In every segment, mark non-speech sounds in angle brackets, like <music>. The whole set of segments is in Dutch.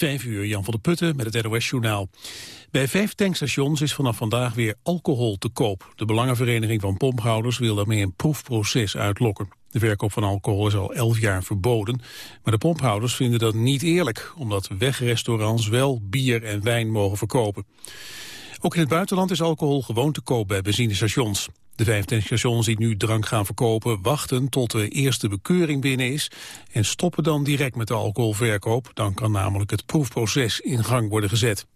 Vijf uur, Jan van der Putten met het NOS-journaal. Bij vijf tankstations is vanaf vandaag weer alcohol te koop. De Belangenvereniging van Pomphouders wil daarmee een proefproces uitlokken. De verkoop van alcohol is al elf jaar verboden. Maar de pomphouders vinden dat niet eerlijk... omdat wegrestaurants wel bier en wijn mogen verkopen. Ook in het buitenland is alcohol gewoon te koop bij benzinestations. De vijf tankstations die nu drank gaan verkopen wachten tot de eerste bekeuring binnen is en stoppen dan direct met de alcoholverkoop. Dan kan namelijk het proefproces in gang worden gezet.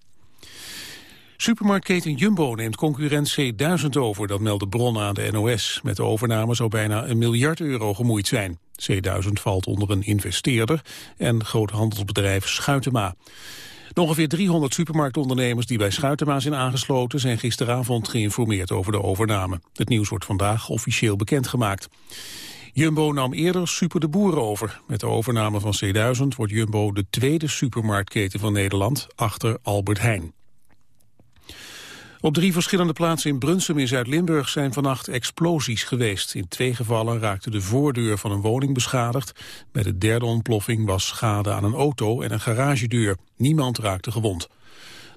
Supermarktketen Jumbo neemt concurrent C1000 over, dat melden bronnen aan de NOS. Met de overname zou bijna een miljard euro gemoeid zijn. C1000 valt onder een investeerder en groothandelsbedrijf Schuitema. De ongeveer 300 supermarktondernemers die bij Schuitema zijn aangesloten... zijn gisteravond geïnformeerd over de overname. Het nieuws wordt vandaag officieel bekendgemaakt. Jumbo nam eerder Super de Boer over. Met de overname van C1000 wordt Jumbo de tweede supermarktketen van Nederland... achter Albert Heijn. Op drie verschillende plaatsen in Brunsum in Zuid-Limburg zijn vannacht explosies geweest. In twee gevallen raakte de voordeur van een woning beschadigd. Bij de derde ontploffing was schade aan een auto en een garagedeur. Niemand raakte gewond.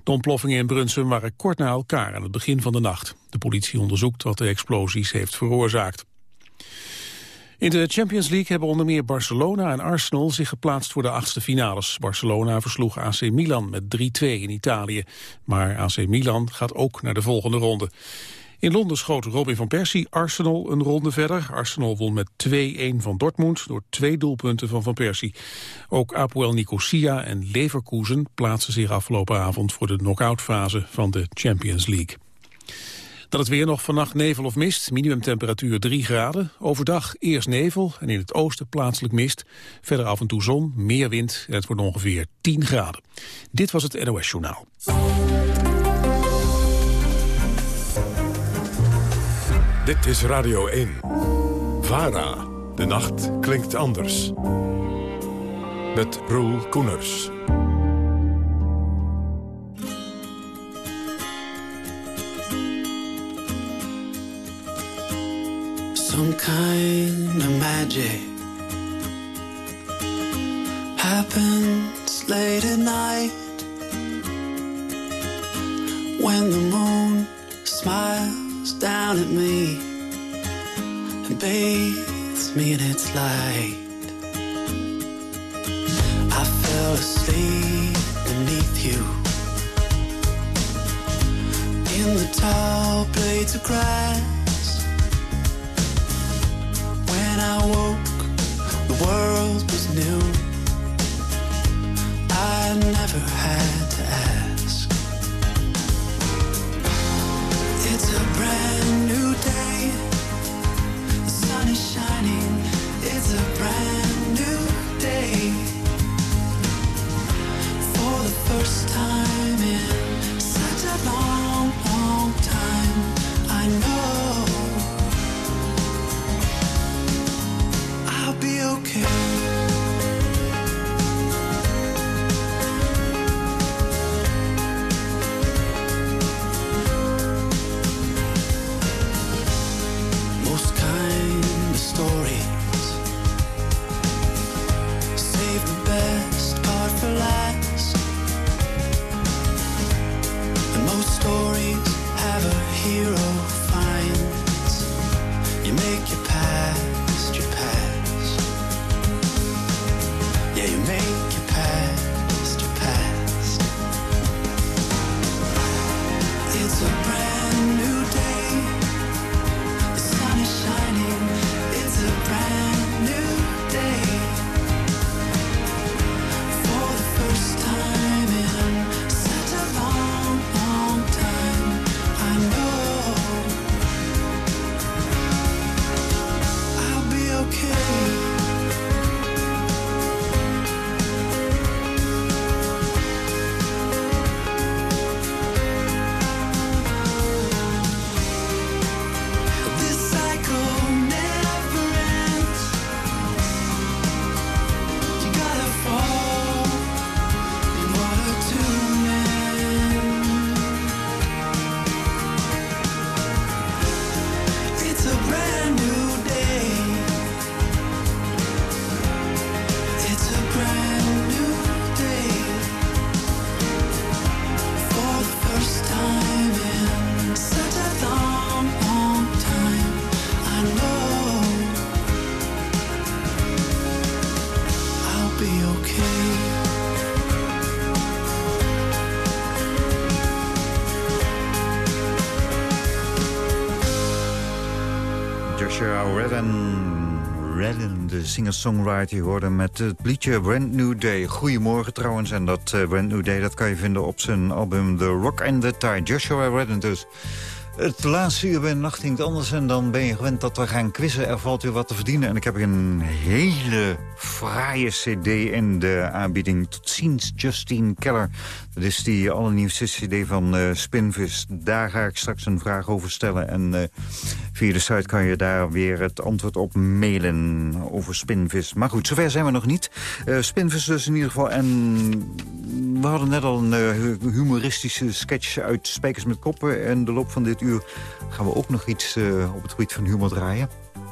De ontploffingen in Brunsum waren kort na elkaar aan het begin van de nacht. De politie onderzoekt wat de explosies heeft veroorzaakt. In de Champions League hebben onder meer Barcelona en Arsenal zich geplaatst voor de achtste finales. Barcelona versloeg AC Milan met 3-2 in Italië. Maar AC Milan gaat ook naar de volgende ronde. In Londen schoot Robin van Persie Arsenal een ronde verder. Arsenal won met 2-1 van Dortmund door twee doelpunten van Van Persie. Ook Apoel Nicosia en Leverkusen plaatsen zich afgelopen avond voor de knock-outfase van de Champions League. Dan het weer nog vannacht nevel of mist, minimumtemperatuur 3 graden. Overdag eerst nevel en in het oosten plaatselijk mist. Verder af en toe zon, meer wind en het wordt ongeveer 10 graden. Dit was het NOS Journaal. Dit is Radio 1. VARA. De nacht klinkt anders. Met Roel Koeners. Some kind of magic happens late at night when the moon smiles down at me and bathes me in its light. I fell asleep beneath you in the tall blades of grass I woke, the world was new. I never had to ask. Singer-songwriter, hoorde met het liedje Brand New Day. Goedemorgen trouwens, en dat uh, Brand New Day dat kan je vinden op zijn album The Rock and the Tide. Joshua Redden dus. Het laatste uur bij Nacht Hinkt Anders en dan ben je gewend dat we gaan quizzen. Er valt u wat te verdienen en ik heb een hele fraaie cd in de aanbieding. Tot ziens, Justine Keller. Dat is die allernieuwste cd van uh, Spinvis. Daar ga ik straks een vraag over stellen. En uh, via de site kan je daar weer het antwoord op mailen over Spinvis. Maar goed, zover zijn we nog niet. Uh, Spinvis dus in ieder geval. En we hadden net al een humoristische sketch uit Spijkers met Koppen. En de loop van dit uur gaan we ook nog iets op het gebied van humor draaien.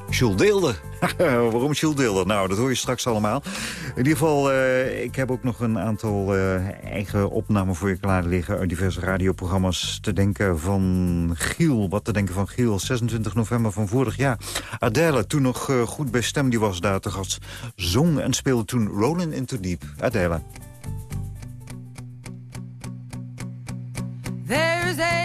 Jules Deelder. <laughs> Waarom Jules Deelder? Nou, dat hoor je straks allemaal. In ieder geval, uh, ik heb ook nog een aantal uh, eigen opnamen voor je klaar liggen... uit diverse radioprogramma's te denken van Giel. Wat te denken van Giel, 26 november van vorig jaar. Adele, toen nog uh, goed bij stem, die was daar te gast. Zong en speelde toen Rolling Into Deep. Adele. There's a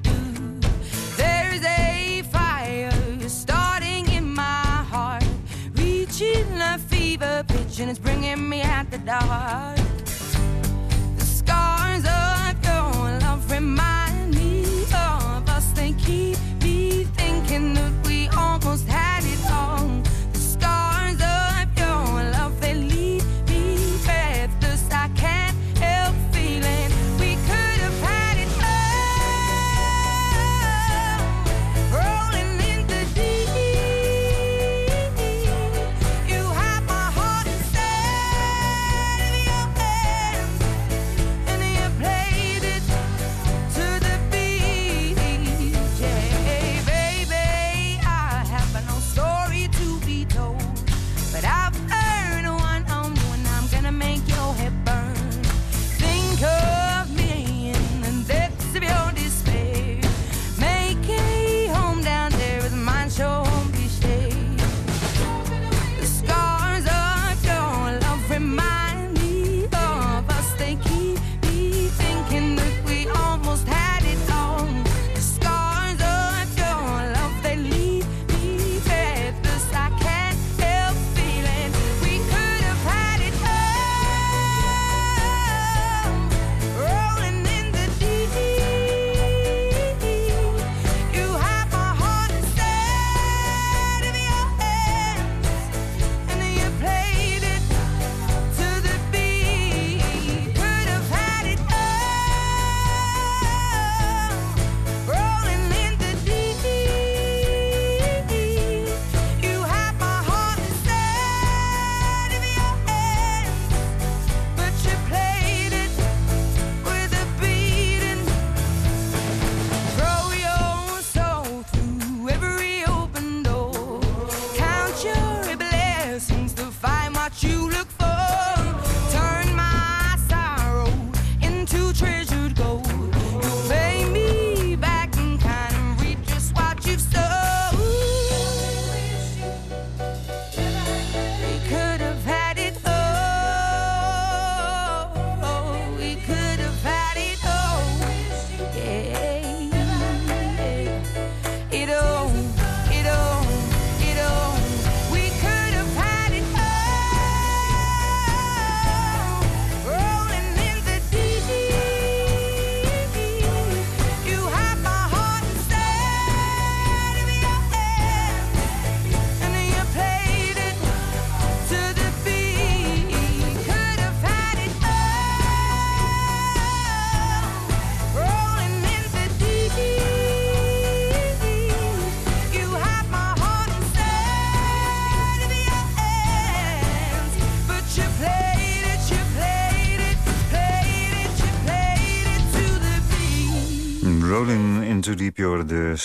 And it's bringing me out the dark. The scars of your love remind me of us. They keep me thinking that we almost had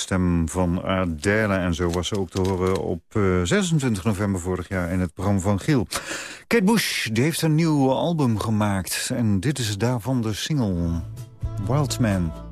stem van Adele. En zo was ze ook te horen op 26 eh, november vorig jaar in het programma van Giel. Kate Bush die heeft een nieuw album gemaakt. En dit is daarvan de single Wild Man.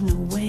Van een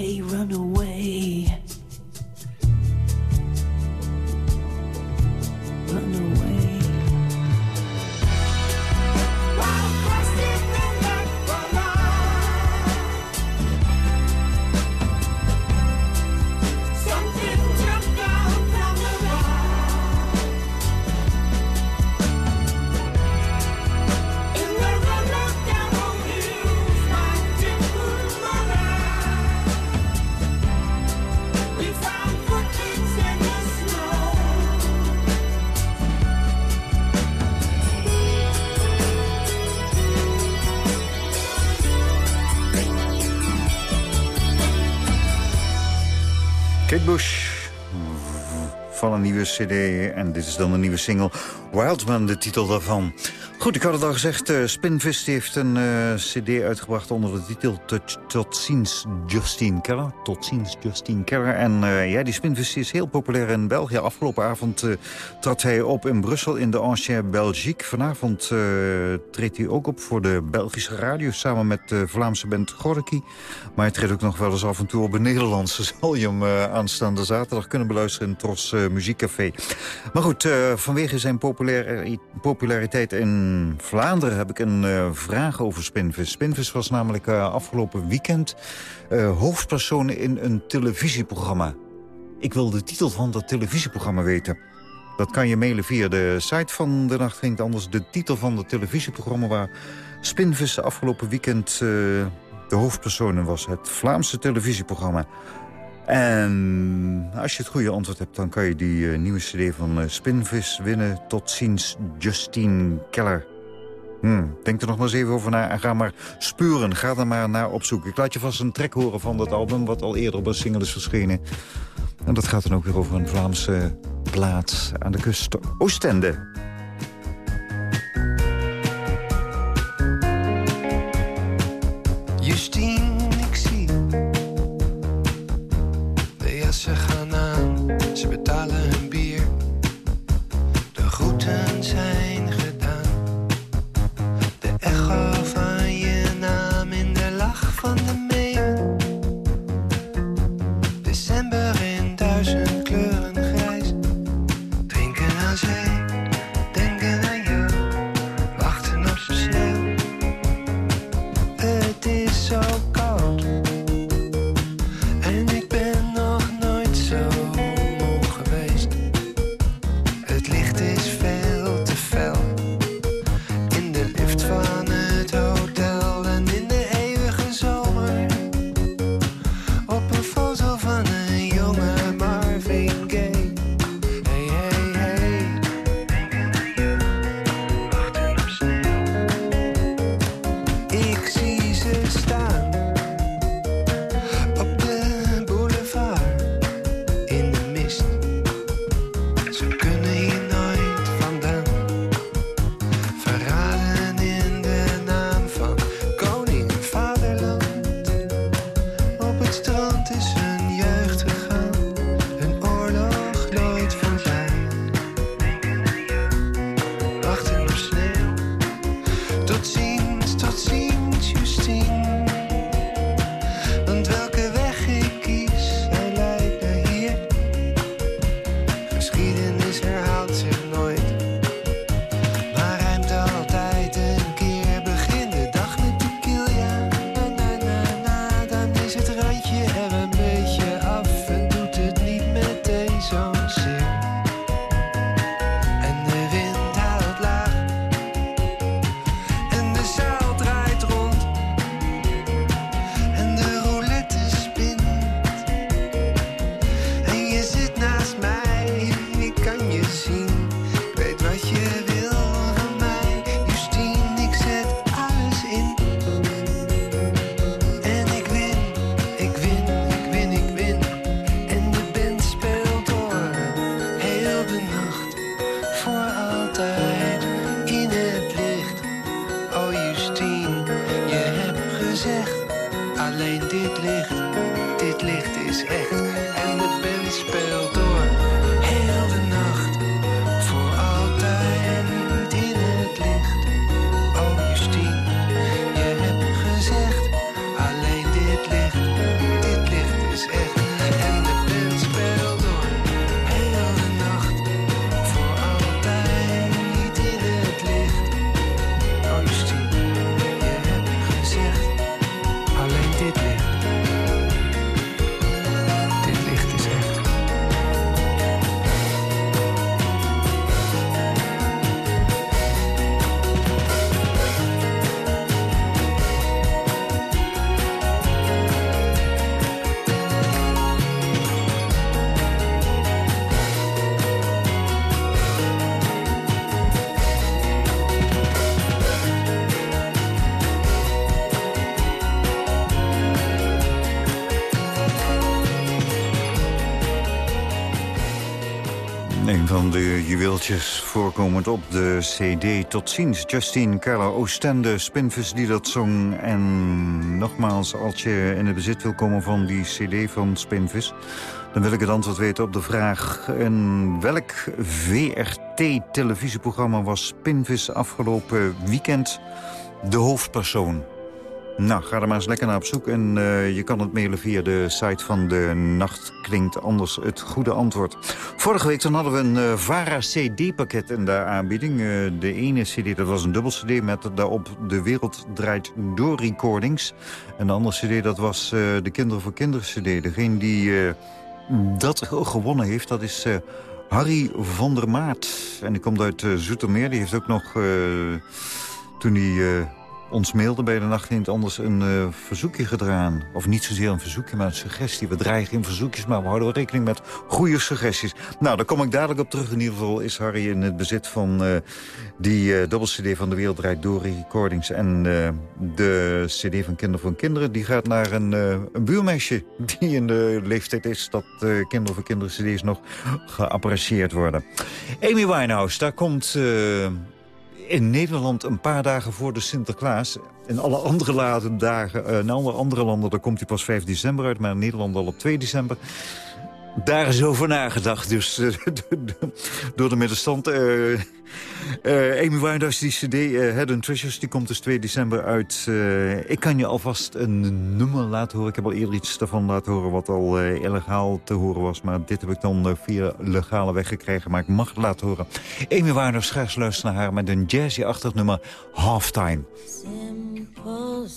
cd. En dit is dan een nieuwe single. Wildman, de titel daarvan. Goed, ik had het al gezegd. Uh, Spinvis heeft een uh, cd uitgebracht onder de titel Tot, ziens Justine Keller. Tot ziens Justine Keller. En uh, ja, die Spinvis is heel populair in België. Afgelopen avond trad hij op in Brussel in de Ancien Belgique. Vanavond treedt hij ook op voor de Belgische radio... samen met de Vlaamse band Gorky. Maar hij treedt ook nog wel eens af en toe op een Nederlandse. Zal je hem aanstaande zaterdag kunnen beluisteren in Tros Muziekcafé. Maar goed, vanwege zijn populariteit in Vlaanderen heb ik een uh, vraag over Spinvis. Spinvis was namelijk uh, afgelopen weekend uh, hoofdpersoon in een televisieprogramma. Ik wil de titel van dat televisieprogramma weten. Dat kan je mailen via de site van De Nacht Ging Anders. De titel van het televisieprogramma waar Spinvis afgelopen weekend de hoofdpersoon was. Het Vlaamse televisieprogramma. En als je het goede antwoord hebt, dan kan je die eh, nieuwe cd van eh, Spinvis winnen. Tot ziens, Justine Keller. Hmm, denk er nog maar eens even over na en ga maar spuren. Ga er maar naar op zoek. Ik laat je vast een trek horen van dat album... wat al eerder op een single is verschenen. En dat gaat dan ook weer over een Vlaamse plaats aan de kust. Oostende. van de juweeltjes voorkomend op de cd. Tot ziens, Justine, Keller, Oostende, Spinvis die dat zong. En nogmaals, als je in het bezit wil komen van die cd van Spinvis... dan wil ik het antwoord weten op de vraag... in welk VRT-televisieprogramma was Spinvis afgelopen weekend de hoofdpersoon? Nou, ga er maar eens lekker naar op zoek. En eh, je kan het mailen via de site van de Nacht Klinkt Anders het Goede Antwoord. Vorige week dan hadden we een eh, VARA CD-pakket in de aanbieding. Eh, de ene CD, dat was een dubbel CD met daarop De Wereld Draait Door Recordings. En de andere CD, dat was de Kinderen voor Kinderen CD. Degene die dat gewonnen heeft, dat is... Harry van der Maat. En die komt uit Zoetermeer. Die heeft ook nog, toen hij ons mailde bij de nacht niet anders een eh, verzoekje gedaan. Of niet zozeer een verzoekje, maar een suggestie. We dreigen in verzoekjes, maar we houden rekening met goede suggesties. Nou, daar kom ik dadelijk op terug. In ieder geval is Harry in het bezit van uh, die uh, dubbel-cd van de Wereldrijd door Recordings... en de cd van Kinderen voor Kinderen. Die gaat naar een, een buurmeisje die in de leeftijd is... dat Kinderen voor Kinderen cd's nog geapprecieerd worden. Amy Winehouse, daar komt in Nederland een paar dagen voor de Sinterklaas. In alle andere, laten dagen, uh, in alle andere landen daar komt hij pas 5 december uit... maar in Nederland al op 2 december. Daar is over nagedacht, dus <laughs> uh, door de middenstand. Uh, uh, Amy Winehouse, die cd, uh, Head and Treasures, die komt dus 2 december uit. Uh, ik kan je alvast een nummer laten horen. Ik heb al eerder iets daarvan laten horen wat al illegaal te horen was. Maar dit heb ik dan via legale weg gekregen. Maar ik mag het laten horen. Amy Winehouse, eens luisteren naar haar met een jazzy-achtig nummer Halftime. Simple,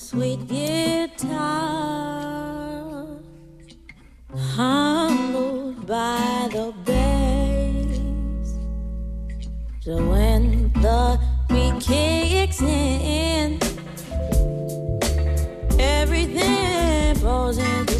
by the bass So when the beat kicks in, everything falls into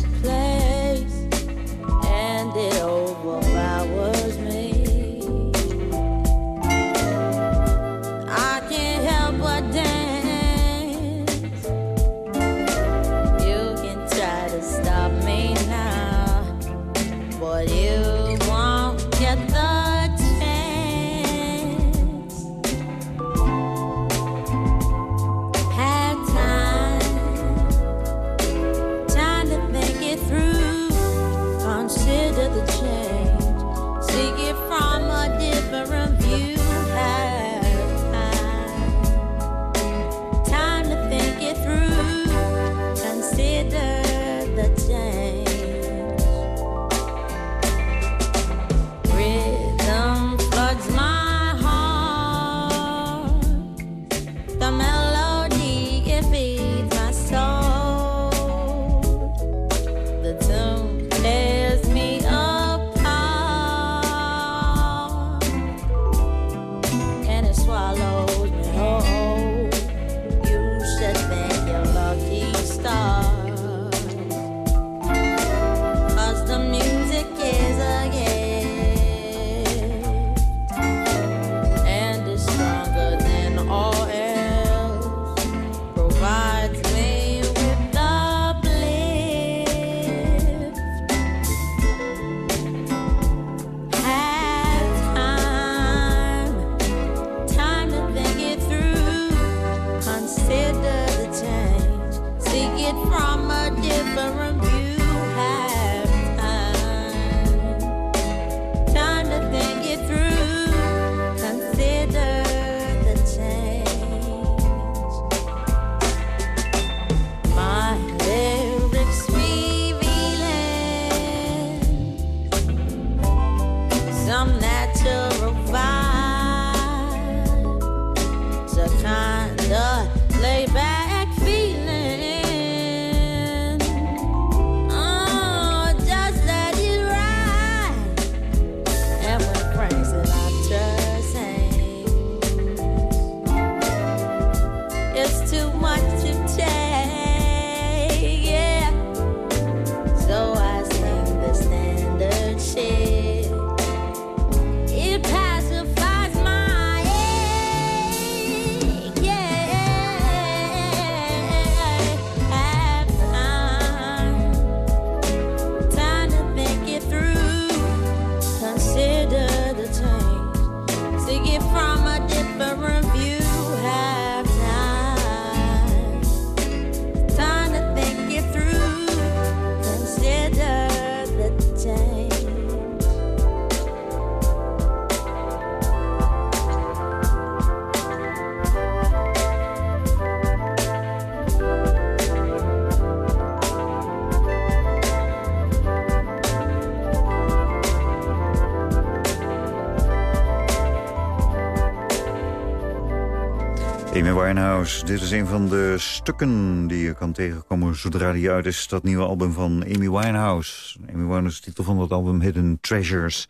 Amy Winehouse, dit is een van de stukken die je kan tegenkomen zodra die uit is. Dat nieuwe album van Amy Winehouse. Amy Winehouse, titel van dat album Hidden Treasures.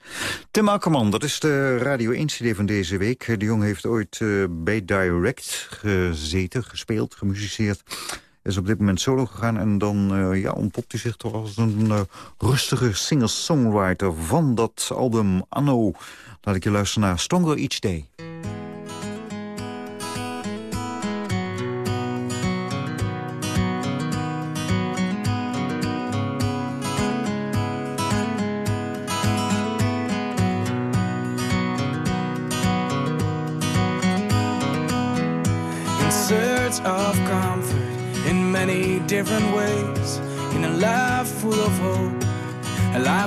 Tim Akkerman, dat is de Radio 1 CD van deze week. De jongen heeft ooit uh, bij Direct gezeten, gespeeld, gemusiceerd. Is op dit moment solo gegaan en dan uh, ja, ontpopt hij zich toch als een uh, rustige singer-songwriter van dat album Anno. Laat ik je luisteren naar Stronger Each Day.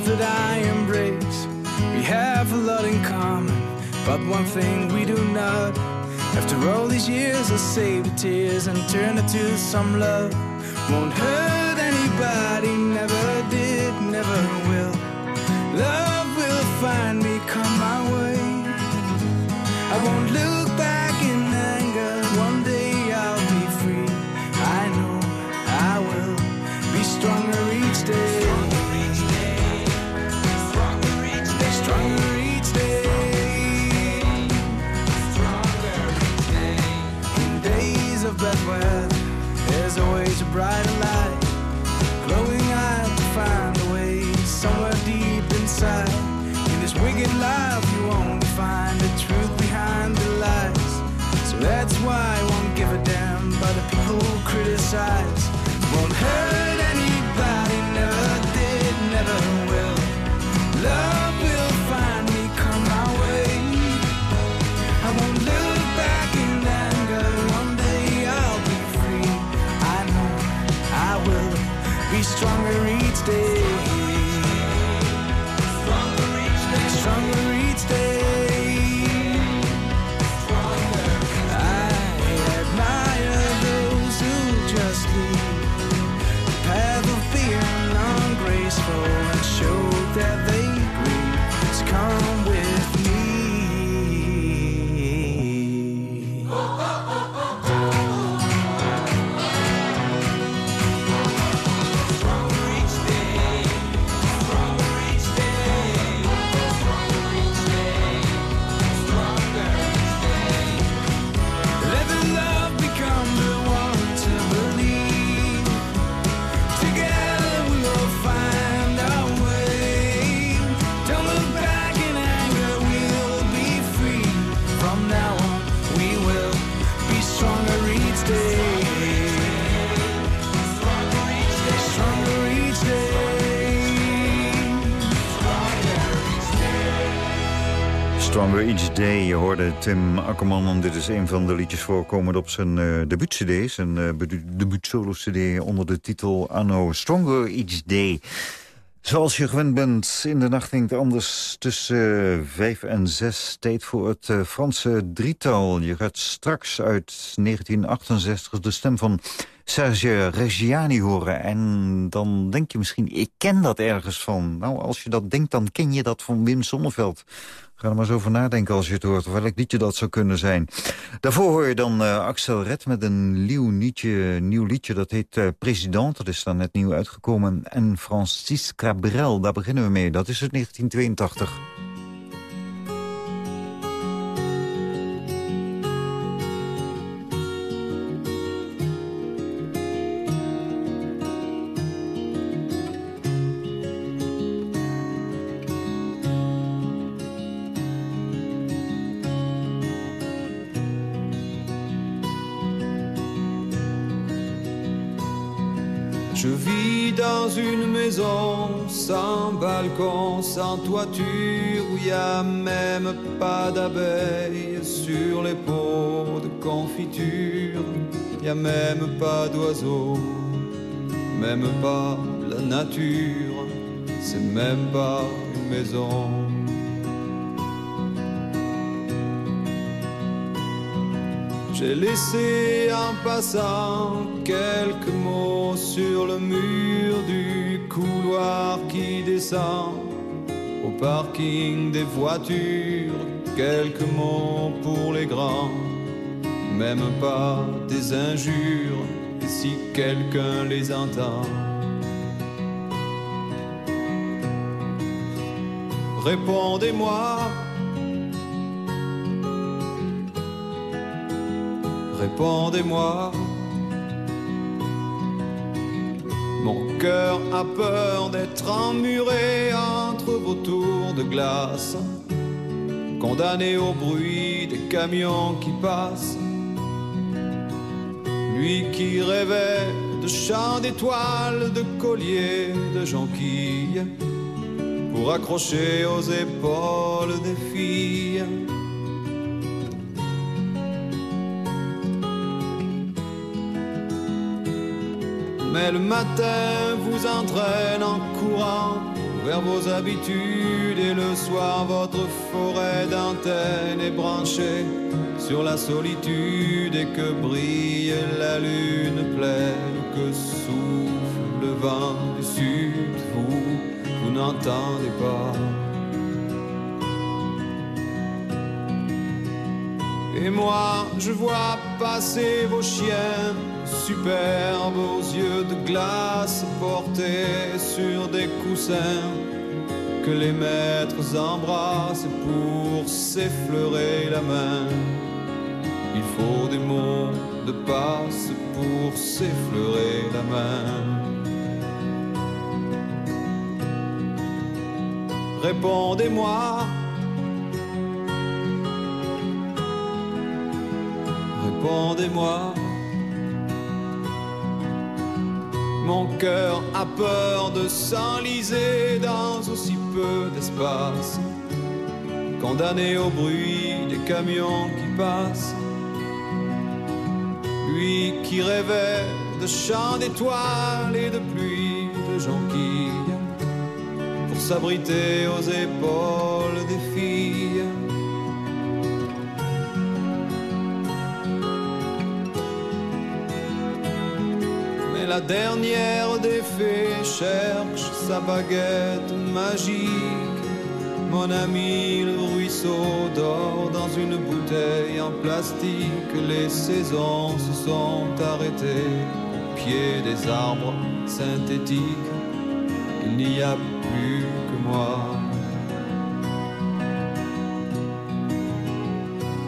That I embrace. We have a lot in common, but one thing we do not. After all these years, I'll save the tears and turn it to some love. Won't hurt anybody, never did, never will. Love will find me, come my way. I won't look back always a brighter light. Glowing out to find a way somewhere deep inside. In this wicked life, you only find the truth behind the lies. So that's why I won't give a damn about the people who criticize. Stronger Each Day. Je hoorde Tim Akkerman dit is een van de liedjes voorkomend op zijn uh, debuut-cd. Zijn uh, debuut-solo-cd onder de titel Anno Stronger Each Day. Zoals je gewend bent, in de nacht klinkt anders tussen uh, vijf en zes. Tijd voor het Franse drietal. Je gaat straks uit 1968 de stem van Serge Reggiani horen. En dan denk je misschien, ik ken dat ergens van. Nou, als je dat denkt, dan ken je dat van Wim Sonneveld. Ga er maar eens over nadenken als je het hoort. Welk liedje dat zou kunnen zijn. Daarvoor hoor je dan uh, Axel Red met een nieuw liedje. Nieuw liedje dat heet uh, President. Dat is dan net nieuw uitgekomen. En Francis Cabrel, daar beginnen we mee. Dat is het 1982. Sans balcon, sans toiture, où y a même pas d'abeilles sur les pots de confiture. Y a même pas d'oiseaux, même pas la nature, c'est même pas une maison. J'ai laissé en passant quelques mots sur le mur du couloir qui descend au parking des voitures. Quelques mots pour les grands, même pas des injures, si quelqu'un les entend. Répondez-moi. Répondez-moi. Cœur a peur d'être emmuré entre vos tours de glace, condamné au bruit des camions qui passent. Lui qui rêvait de chants d'étoiles, de colliers, de jonquilles, pour accrocher aux épaules des filles. Mais le matin vous entraîne en courant vers vos habitudes et le soir votre forêt d'antennes est branchée sur la solitude et que brille la lune pleine que souffle le vent du sud. Vous vous n'entendez pas. Et moi, je vois passer vos chiens superbes aux yeux de glace portés sur des coussins que les maîtres embrassent pour s'effleurer la main. Il faut des mots de passe pour s'effleurer la main. Répondez-moi. Répondez-moi. Mon cœur a peur de s'enliser dans aussi peu d'espace, condamné au bruit des camions qui passent. Lui qui rêvait de chants d'étoiles et de pluie de jonquilles, pour s'abriter aux épaules des filles. La dernière des fées cherche sa baguette magique. Mon ami, le ruisseau dort dans une bouteille en plastique. Les saisons se sont arrêtées au pied des arbres synthétiques. Il n'y a plus que moi.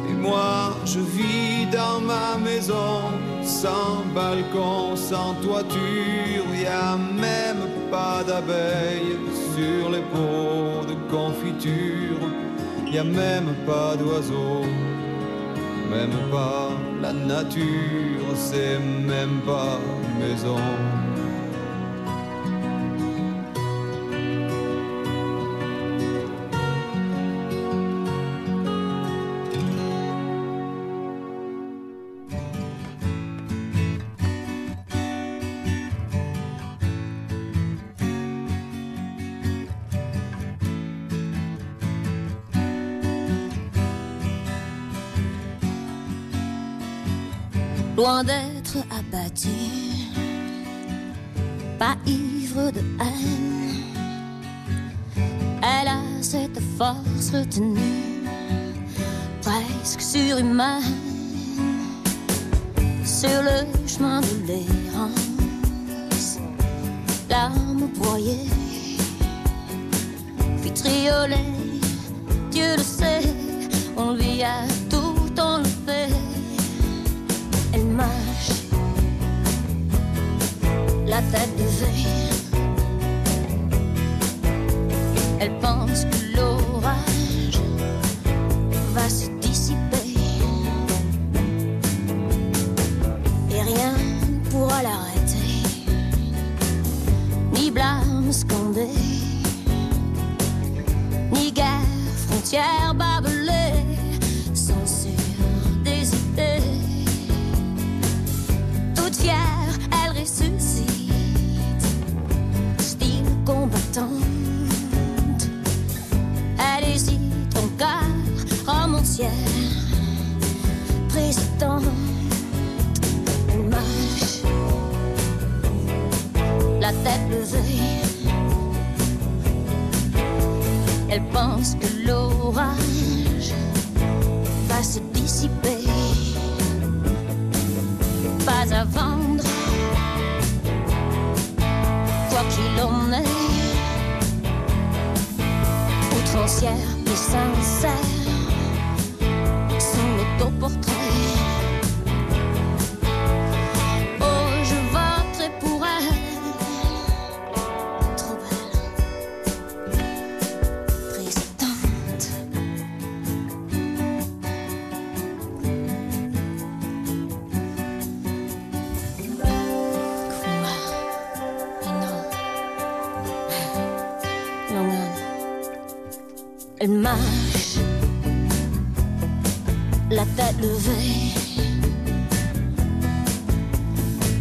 Et moi, je vis dans ma maison, sans balcon, sans toiture, y a même pas d'abeilles sur les pots de confiture, y a même pas d'oiseaux, même pas la nature, c'est même pas maison. D'être abattu, pas ivre de haine. Elle a cette force retenue, presque surhumaine, sur le chemin de l'errance, l'âme broyée, vitriolée, Dieu le sait, on lui a that désir. Elle pense que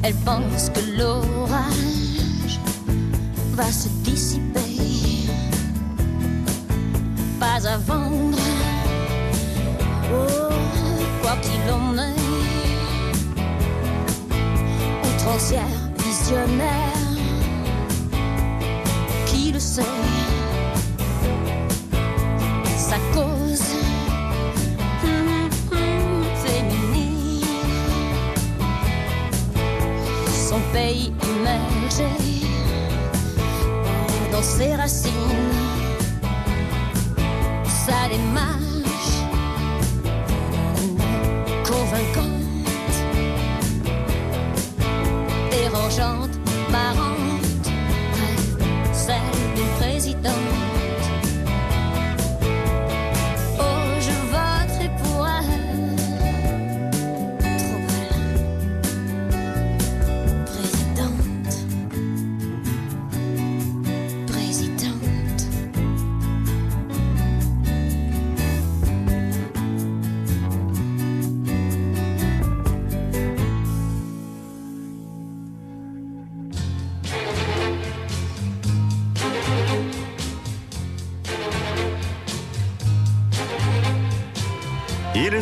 Elle pense que l'orage va se dissiper. Pas à vendre, oh, quoi qu'il en ait outrancière, visionnaire, qui le sait, sa cause son pays immergé dans ses racines, sa démarche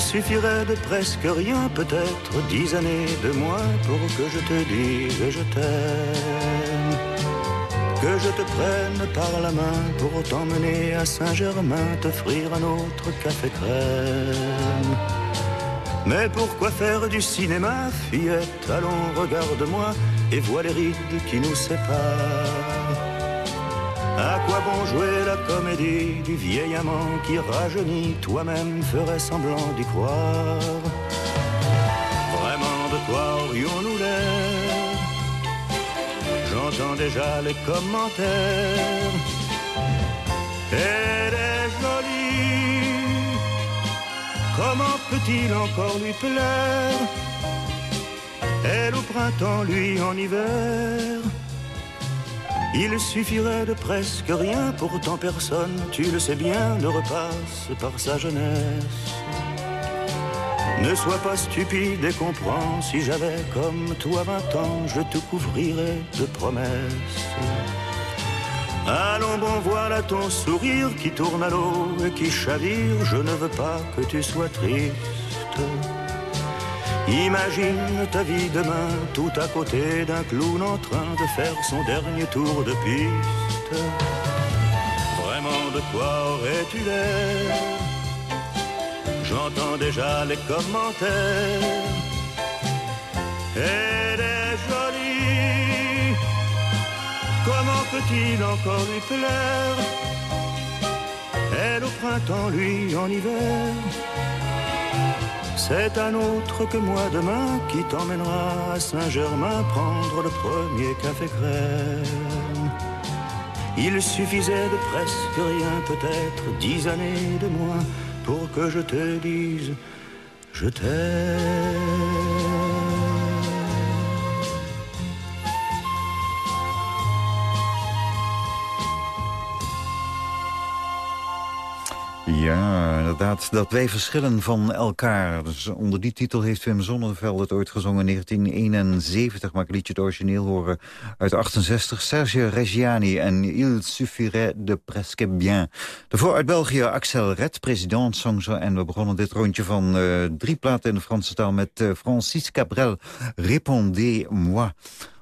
suffirait de presque rien, peut-être dix années de moins pour que je te dise je t'aime. Que je te prenne par la main pour t'emmener à Saint-Germain, t'offrir un autre café crème. Mais pourquoi faire du cinéma, fillette? Allons, regarde-moi et vois les rides qui nous séparent. À quoi bon jouer la comédie du vieil amant qui rajeunit Toi-même ferais semblant d'y croire? Vraiment de quoi aurions-nous l'air? J'entends déjà les commentaires. Elle est jolie. Comment peut-il encore lui plaire? Elle au printemps, lui en hiver il suffirait de presque rien, pourtant personne, tu le sais bien, ne repasse par sa jeunesse. Ne sois pas stupide et comprends, si j'avais comme toi vingt ans, je te couvrirais de promesses. Allons bon, voilà ton sourire qui tourne à l'eau et qui chavire, je ne veux pas que tu sois triste. Imagine ta vie demain, tout à côté d'un clown en train de faire son dernier tour de piste. Vraiment de quoi aurais-tu l'air? J'entends déjà les commentaires. Elle est jolie, comment peut-il encore lui plaire? Elle au printemps, lui en hiver. C'est un autre que moi demain qui t'emmènera à Saint-Germain prendre le premier café crème. Il suffisait de presque rien, peut-être dix années de moins, pour que je te dise je t'aime. Ja, inderdaad, dat wij verschillen van elkaar. Dus onder die titel heeft Wim Sonneveld het ooit gezongen in 1971. Maar ik liet je het origineel horen uit 68. Sergio Reggiani en Il suffirait de presque bien. Daarvoor uit België Axel Red, president Songzo. En we begonnen dit rondje van uh, drie platen in de Franse taal... met uh, Francis Cabrel, Répondez-moi.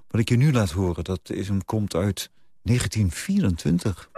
Wat ik je nu laat horen, dat is, komt uit 1924.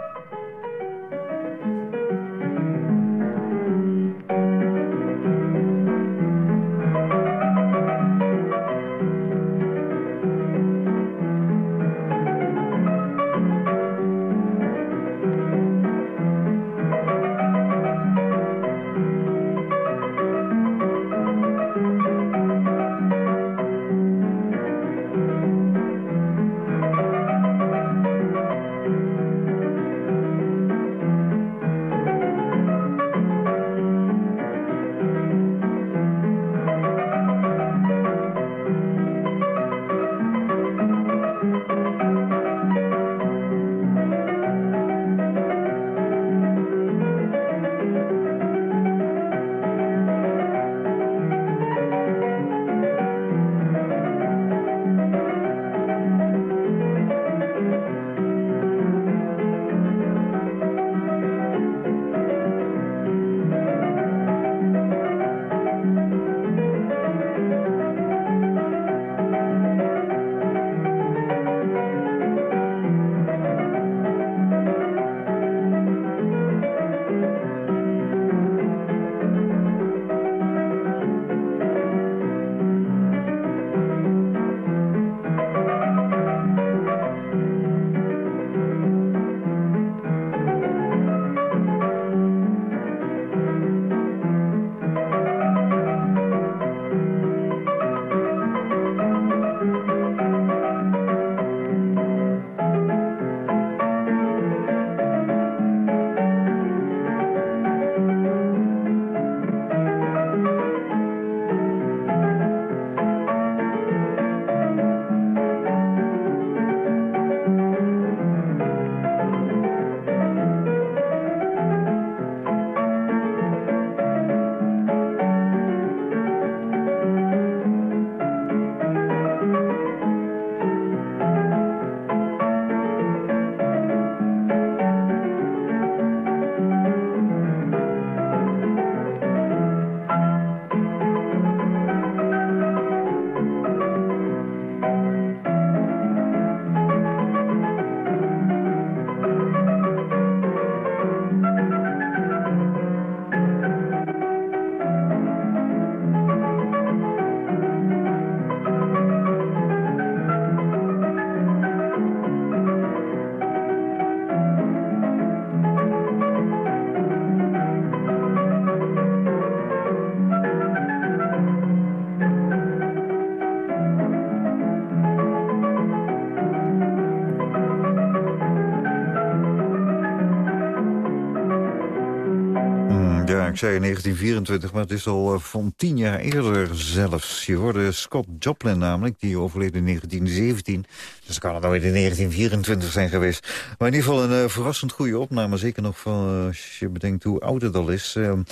Ik zei 1924, maar het is al uh, van tien jaar eerder zelfs. Je hoorde Scott Joplin namelijk, die overleed in 1917. Dus kan het nooit in 1924 zijn geweest. Maar in ieder geval een uh, verrassend goede opname. Zeker nog van, als je bedenkt hoe oud het al is. Ehm,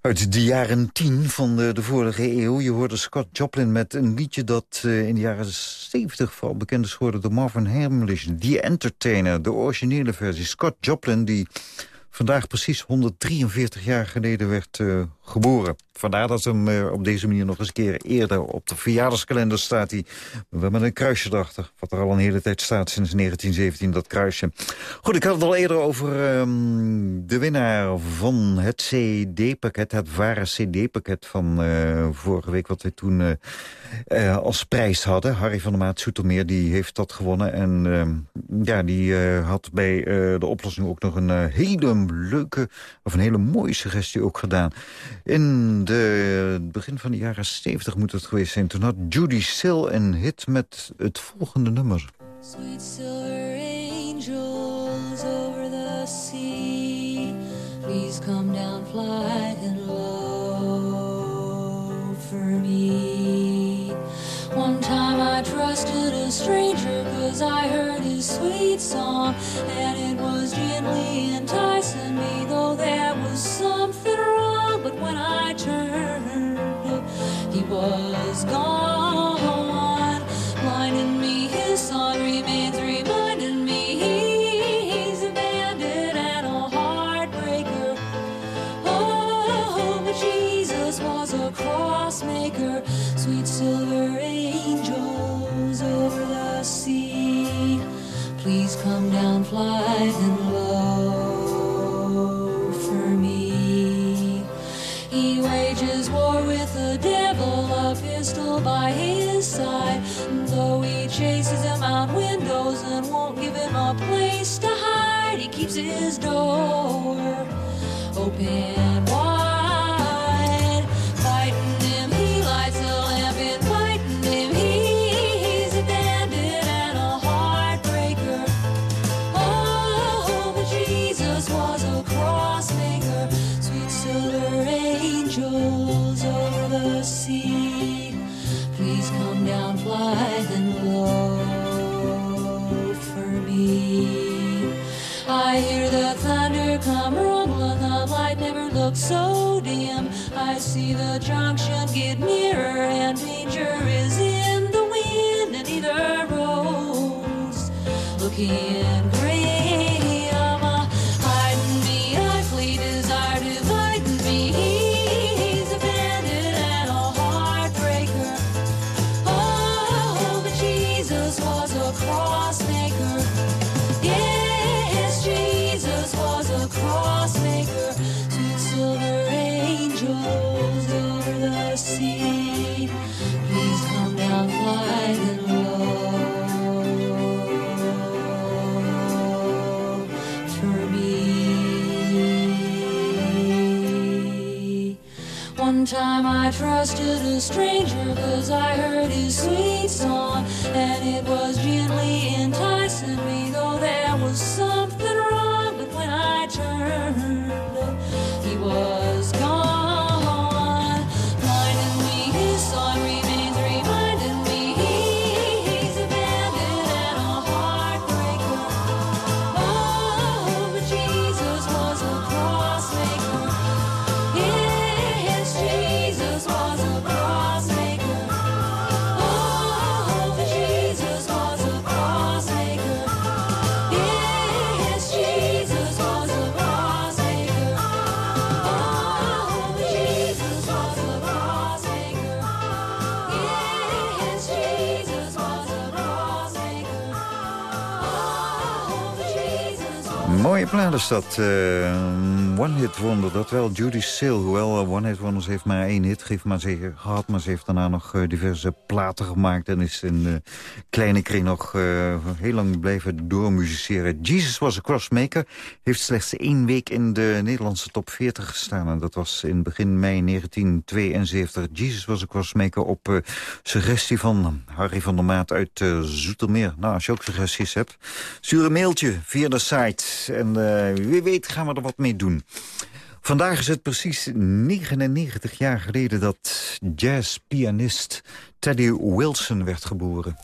uit de jaren tien van de, vorige eeuw. Je hoorde Scott Joplin met een liedje dat uh, in de jaren 70 vooral bekend is geworden door Marvin Hamlish. The Entertainer, de originele versie. Scott Joplin die vandaag precies 143 jaar geleden werd uh, geboren. Vandaar dat hem uh, op deze manier nog eens een keer eerder op de verjaardagskalender staat. Die, met een kruisje erachter, wat er al een hele tijd staat sinds 1917, dat kruisje. Goed, ik had het al eerder over um, de winnaar van het CD-pakket, het ware CD-pakket van uh, vorige week, wat we toen uh, als prijs hadden. Harry van der Maat Soetermeer, die heeft dat gewonnen. En uh, ja, die had bij de oplossing ook nog een hele leuke, of een hele mooie suggestie ook gedaan. In het begin van de jaren 70 moet het geweest zijn. Toen had Judy Sill een hit met het volgende nummer. Sweet silver angels over the sea Please come down, fly and low for me One time I trusted a stranger Cause I heard his sweet song And it was gently enticing me Though there was something wrong But when I turned He was gone. Blinding me His song remains reminding me He's a bandit and a heartbreaker. Oh, but Jesus was a cross maker Sweet silver angels over the sea. Please come down, fly and low pistol by his side. Though he chases him out windows And won't give him a place to hide He keeps his door open stranger cause I heard his sweet song and it was Mooie plaat is dat. eh, One Hit Wonder, dat wel. Judy Sill, hoewel eh, One Hit Wonders heeft maar één hit heeft maar zeker gehad. Maar ze heeft daarna nog eh, diverse platen gemaakt. En is in uh, kleine kring nog uh, heel lang blijven doormusiceren. Jesus was a Crossmaker. Heeft slechts één week in de Nederlandse top 40 gestaan. En dat was in begin mei 1972. Jesus was a Crossmaker op suggestie van Harry van der Maat uit Zoetermeer. Nou, als je ook suggesties hebt, stuur een mailtje via de site. En wie weet gaan we er wat mee doen. Vandaag is het precies 99 jaar geleden dat jazzpianist Teddy Wilson werd geboren.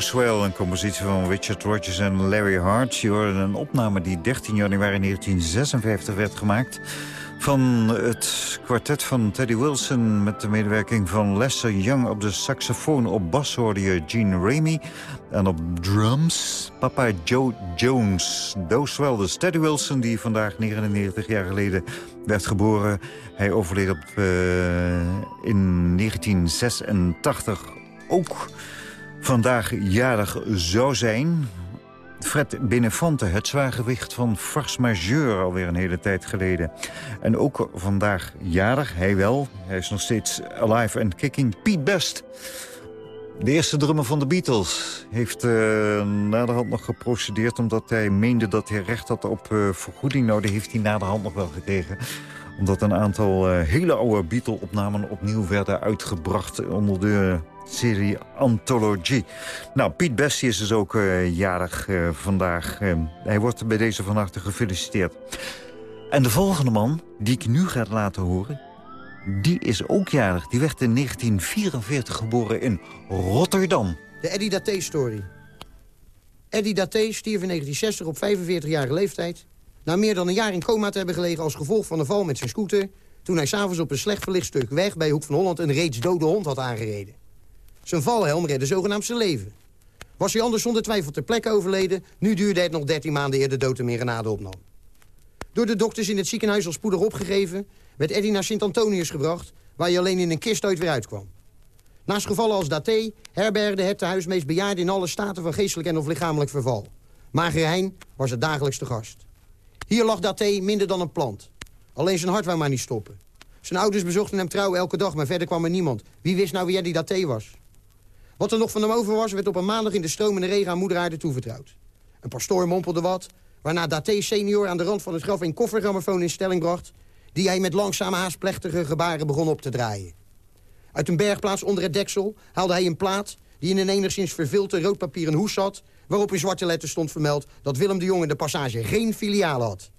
Swell, een compositie van Richard Rodgers en Larry Hart. Je hoorde een opname die 13 januari 1956 werd gemaakt... van het kwartet van Teddy Wilson... met de medewerking van Lester Young op de saxofoon. Op bas hoorde je Gene Ramey. En op drums papa Joe Jones. Dus Teddy Wilson, die vandaag 99 jaar geleden werd geboren. Hij overleed op, uh, in 1986 ook vandaag jarig zou zijn. Fred Benefante, het zwaargewicht van Farce Majeur, alweer een hele tijd geleden. En ook vandaag jarig, hij wel, hij is nog steeds alive and kicking, Pete Best. De eerste drummer van de Beatles heeft uh, naderhand nog geprocedeerd... omdat hij meende dat hij recht had op uh, vergoeding. Nou, die heeft hij naderhand nog wel gekregen omdat een aantal uh, hele oude Beatle-opnamen opnieuw werden uitgebracht... onder de serie Anthology. Nou, Piet Bessie is dus ook uh, jarig uh, vandaag. Uh, hij wordt bij deze van harte gefeliciteerd. En de volgende man, die ik nu ga laten horen... die is ook jarig. Die werd in 1944 geboren in Rotterdam. De Eddie Daté-story. Eddie Daté stierf in 1960 op 45-jarige leeftijd... na meer dan een jaar in coma te hebben gelegen als gevolg van een val met zijn scooter... toen hij s'avonds op een slecht verlicht stuk weg bij Hoek van Holland... een reeds dode hond had aangereden. Zijn valhelm redde zogenaamd zijn leven. Was hij anders zonder twijfel ter plekke overleden... nu duurde het nog 13 maanden eer de dood hem in opnam. Door de dokters in het ziekenhuis al spoedig opgegeven... werd Eddie naar Sint-Antonius gebracht... waar hij alleen in een kist ooit weer uitkwam. Naast gevallen als Daté herbergde het huis meest bejaarden... in alle staten van geestelijk en of lichamelijk verval. Mager Hein was het dagelijks te gast. Hier lag Daté minder dan een plant. Alleen zijn hart wou maar niet stoppen. Zijn ouders bezochten hem trouw elke dag, maar verder kwam er niemand. Wie wist nou wie Eddie Daté was? Wat er nog van hem over was, werd op een maandag in de stromende regen aan moeder aarde toevertrouwd. Een pastoor mompelde wat, waarna Daté senior aan de rand van het graf een koffergrammofoon in stelling bracht... die hij met langzame haast plechtige gebaren begon op te draaien. Uit een bergplaats onder het deksel haalde hij een plaat... die in een enigszins vervilte roodpapieren hoes zat... waarop in zwarte letters stond vermeld dat Willem de Jong in de passage geen filiaal had.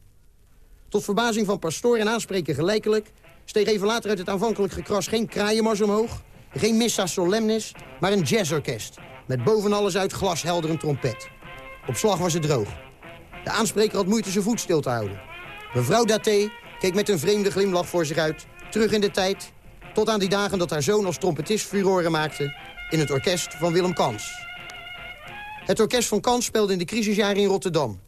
Tot verbazing van pastoor en aanspreker gelijkelijk... steeg even later uit het aanvankelijk gekras geen kraaienmars omhoog... geen missa solemnis, maar een jazzorkest... met boven alles uit glashelder een trompet. Op slag was het droog. De aanspreker had moeite zijn voet stil te houden. Mevrouw Daté keek met een vreemde glimlach voor zich uit... terug in de tijd, tot aan die dagen dat haar zoon als trompetist furoren maakte... in het orkest van Willem Kans. Het orkest van Kans speelde in de crisisjaren in Rotterdam.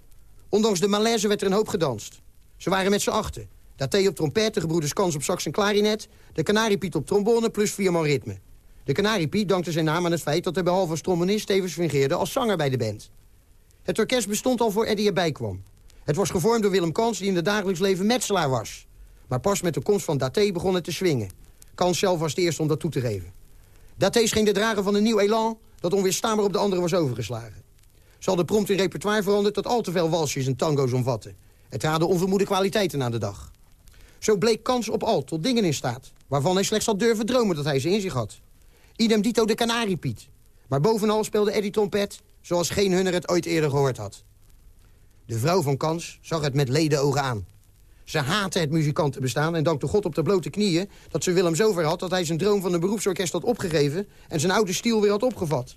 Ondanks de malaise werd er een hoop gedanst. Ze waren met z'n achten. Daté op trompet, de gebroeders Kans op sax en klarinet... de Kanariepiet op trombone plus vier man ritme. De Kanariepiet dankte zijn naam aan het feit dat hij behalve als trombonist... tevens fungeerde als zanger bij de band. Het orkest bestond al voor Eddie erbij kwam. Het was gevormd door Willem Kans, die in het dagelijks leven metselaar was. Maar pas met de komst van Daté begon het te swingen. Kans zelf was de eerste om dat toe te geven. Daté scheen de drager van een nieuw elan... dat onweerstaanbaar op de andere was overgeslagen. Ze hadden prompt hun repertoire veranderd... dat al te veel walsjes en tango's omvatten. Het traden onvermoede kwaliteiten aan de dag. Zo bleek Kans op al tot dingen in staat... waarvan hij slechts had durven dromen dat hij ze in zich had. Idem dito de Kanariepiet. Maar bovenal speelde Eddie trompet... zoals geen hunner het ooit eerder gehoord had. De vrouw van Kans zag het met ledenogen aan. Ze haatte het muzikantenbestaan en dankte God op de blote knieën... dat ze Willem zover had dat hij zijn droom van een beroepsorkest had opgegeven... en zijn oude stiel weer had opgevat.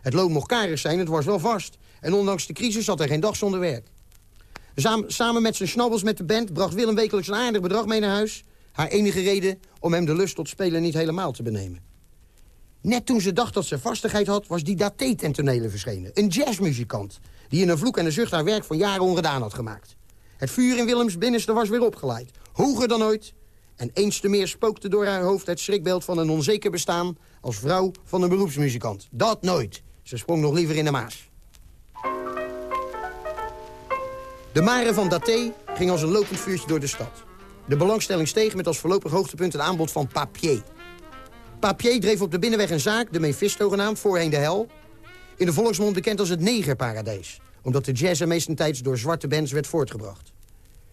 Het loon mocht karig zijn, het was wel vast. En ondanks de crisis had hij geen dag zonder werk. Samen, met zijn snabbels met de band bracht Willem wekelijks een aardig bedrag mee naar huis. Haar enige reden om hem de lust tot spelen niet helemaal te benemen. Net toen ze dacht dat ze vastigheid had, was die Daté ten tonele verschenen. Een jazzmuzikant, die in een vloek en een zucht haar werk van jaren ongedaan had gemaakt. Het vuur in Willems binnenste was weer opgeleid. Hoger dan ooit. En eens te meer spookte door haar hoofd het schrikbeeld van een onzeker bestaan... als vrouw van een beroepsmuzikant. Dat nooit. Ze sprong nog liever in de maas. De mare van Daté ging als een lopend vuurtje door de stad. De belangstelling steeg met als voorlopig hoogtepunt een aanbod van Papier. Papier dreef op de binnenweg een zaak, de Mephisto genaamd, voorheen de hel. In de volksmond bekend als het negerparadijs. Omdat de jazz er meestentijds door zwarte bands werd voortgebracht.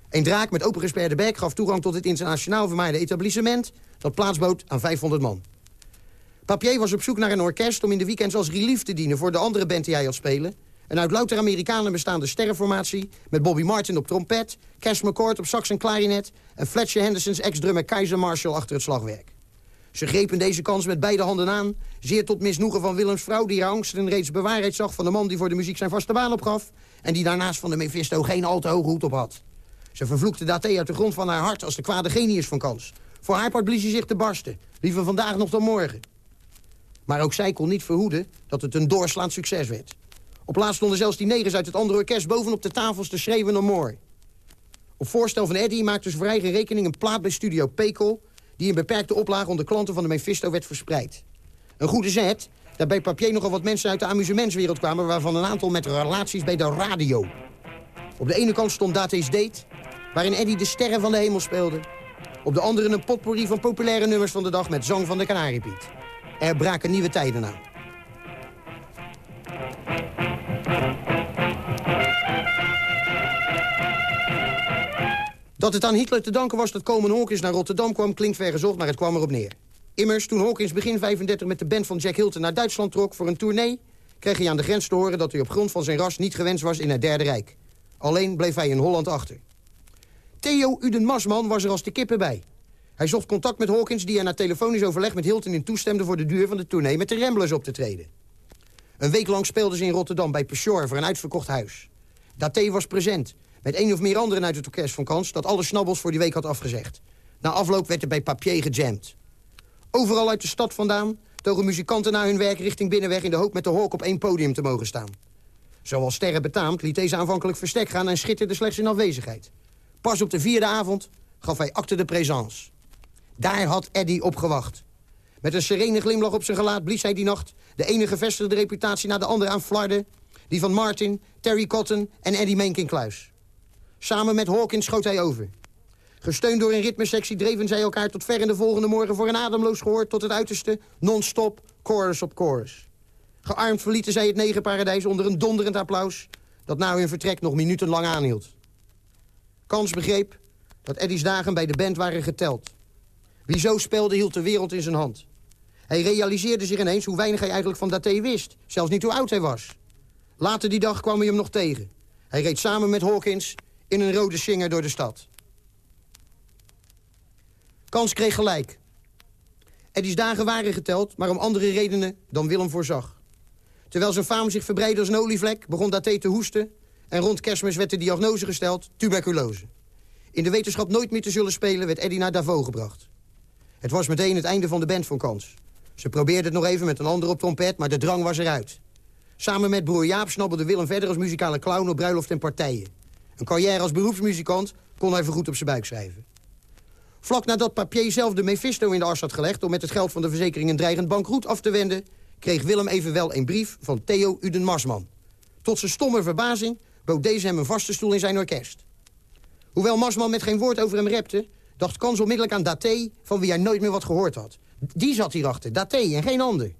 Een draak met opengesperde bek gaf toegang tot het internationaal vermaarde etablissement... dat plaats bood aan 500 man. Papier was op zoek naar een orkest om in de weekends als relief te dienen... voor de andere band die hij had spelen. Een uit louter Amerikanen bestaande sterrenformatie... met Bobby Martin op trompet, Cash McCord op sax en klarinet... en Fletcher Henderson's ex-drummer Kaiser Marshall achter het slagwerk. Ze grepen deze kans met beide handen aan, zeer tot misnoegen van Willems vrouw... die haar angsten reeds bewaarheid zag van de man die voor de muziek zijn vaste baan opgaf... en die daarnaast van de Mephisto geen al te hoge hoed op had. Ze vervloekte Daté uit de grond van haar hart als de kwade genius van kans. Voor haar part blies zich te barsten, liever vandaag nog dan morgen. Maar ook zij kon niet verhoeden dat het een doorslaand succes werd. Op laatst stonden zelfs die negers uit het andere orkest bovenop de tafels te schreeuwen om mooi. Op voorstel van Eddie maakte ze voor eigen rekening een plaat bij studio Pekel... die in beperkte oplage onder klanten van de Mephisto werd verspreid. Een goede zet, dat bij papier nogal wat mensen uit de amusementswereld kwamen... waarvan een aantal met relaties bij de radio. Op de ene kant stond Date's Date, waarin Eddie de sterren van de hemel speelde. Op de andere een potpourri van populaire nummers van de dag met zang van de Kanariepiet. Er braken nieuwe tijden aan. Dat het aan Hitler te danken was dat Coleman Hawkins naar Rotterdam kwam... klinkt vergezocht, maar het kwam erop neer. Immers, toen Hawkins begin 35 met de band van Jack Hilton naar Duitsland trok voor een tournee... kreeg hij aan de grens te horen dat hij op grond van zijn ras niet gewenst was in het Derde Rijk. Alleen bleef hij in Holland achter. Theo Uden Masman was er als de kippen bij. Hij zocht contact met Hawkins, die er na telefonisch overleg met Hilton in toestemde... voor de duur van de tournee met de Ramblers op te treden. Een week lang speelden ze in Rotterdam bij Peshore voor een uitverkocht huis. Daté was present, met één of meer anderen uit het orkest van Kans... dat alle snabbels voor die week had afgezegd. Na afloop werd er bij Papier gejamd. Overal uit de stad vandaan togen muzikanten na hun werk richting Binnenweg... in de hoop met de Hawk op één podium te mogen staan. Zoals sterren betaamt liet deze aanvankelijk verstek gaan... en schitterde slechts in afwezigheid. Pas op de vierde avond gaf hij acte de présence. Daar had Eddie op gewacht. Met een serene glimlach op zijn gelaat blies hij die nacht... de ene gevestigde reputatie naar de andere aan flarden... die van Martin, Terry Cotton en Eddie Menken-Kluis. Samen met Hawkins schoot hij over. Gesteund door een ritmesectie dreven zij elkaar tot ver in de volgende morgen... voor een ademloos gehoor tot het uiterste, non-stop, chorus op chorus. Gearmd verlieten zij het negenparadijs onder een donderend applaus... dat na hun vertrek nog minutenlang aanhield. Kans begreep dat Eddie's dagen bij de band waren geteld. Wie zo speelde hield de wereld in zijn hand. Hij realiseerde zich ineens hoe weinig hij eigenlijk van Daté wist. Zelfs niet hoe oud hij was. Later die dag kwam hij hem nog tegen. Hij reed samen met Hawkins in een rode singer door de stad. Kans kreeg gelijk. Eddie's dagen waren geteld, maar om andere redenen dan Willem voorzag. Terwijl zijn faam zich verbreidde als een olievlek, begon Daté te hoesten... en rond kerstmis werd de diagnose gesteld, tuberculose. In de wetenschap nooit meer te zullen spelen, werd Eddie naar Davos gebracht. Het was meteen het einde van de band van Kans. Ze probeerde het nog even met een ander op trompet, maar de drang was eruit. Samen met broer Jaap snabbelde Willem verder als muzikale clown op bruiloft en partijen. Een carrière als beroepsmuzikant kon hij vergoed op zijn buik schrijven. Vlak nadat Papier zelf de Mephisto in de as had gelegd... om met het geld van de verzekering een dreigend bankroet af te wenden... kreeg Willem evenwel een brief van Theo Uden Marsman. Tot zijn stomme verbazing bood deze hem een vaste stoel in zijn orkest. Hoewel Marsman met geen woord over hem repte... dacht Kans onmiddellijk aan Daté, van wie hij nooit meer wat gehoord had. Die zat hierachter, Daté en geen ander.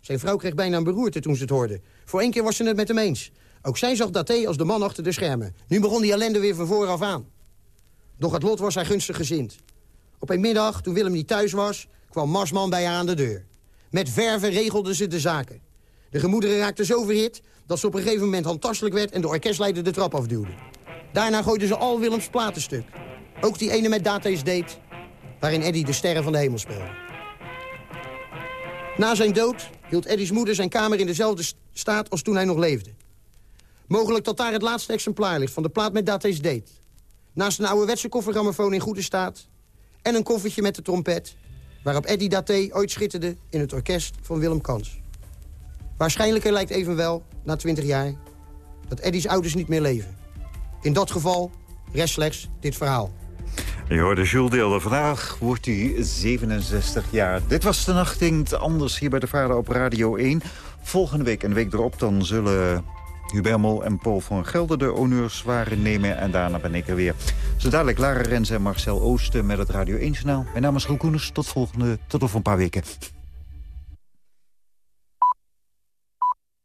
Zijn vrouw kreeg bijna een beroerte toen ze het hoorde. Voor één keer was ze het met hem eens. Ook zij zag Daté als de man achter de schermen. Nu begon die ellende weer van vooraf aan. Doch het lot was hij gunstig gezind. Op een middag, toen Willem niet thuis was, kwam Marsman bij haar aan de deur. Met verven regelden ze de zaken. De gemoederen raakten zo verhit dat ze op een gegeven moment handtastelijk werd... en de orkestleider de trap afduwde. Daarna gooiden ze al Willems platen stuk. Ook die ene met Daté's Date, waarin Eddie de sterren van de hemel speelde. Na zijn dood hield Eddie's moeder zijn kamer in dezelfde staat als toen hij nog leefde. Mogelijk dat daar het laatste exemplaar ligt van de plaat met Daté's Date. Naast een ouderwetse koffergrammofoon in goede staat... en een koffertje met de trompet... waarop Eddie Daté ooit schitterde in het orkest van Willem Kans. Waarschijnlijker lijkt evenwel, na twintig jaar... dat Eddie's ouders niet meer leven. In dat geval rest slechts dit verhaal. Je hoorde Jules Deelder. Vandaag wordt hij 67 jaar. Dit was de nacht anders hier bij de Vader op Radio 1. Volgende week en week erop dan zullen Hubert Mol en Paul van Gelder de honneurs waren nemen. En daarna ben ik er weer. Zo dadelijk Lara Rens en Marcel Oosten met het Radio 1-journaal. Mijn naam is Roel Koeners. Tot, volgende, tot over een paar weken.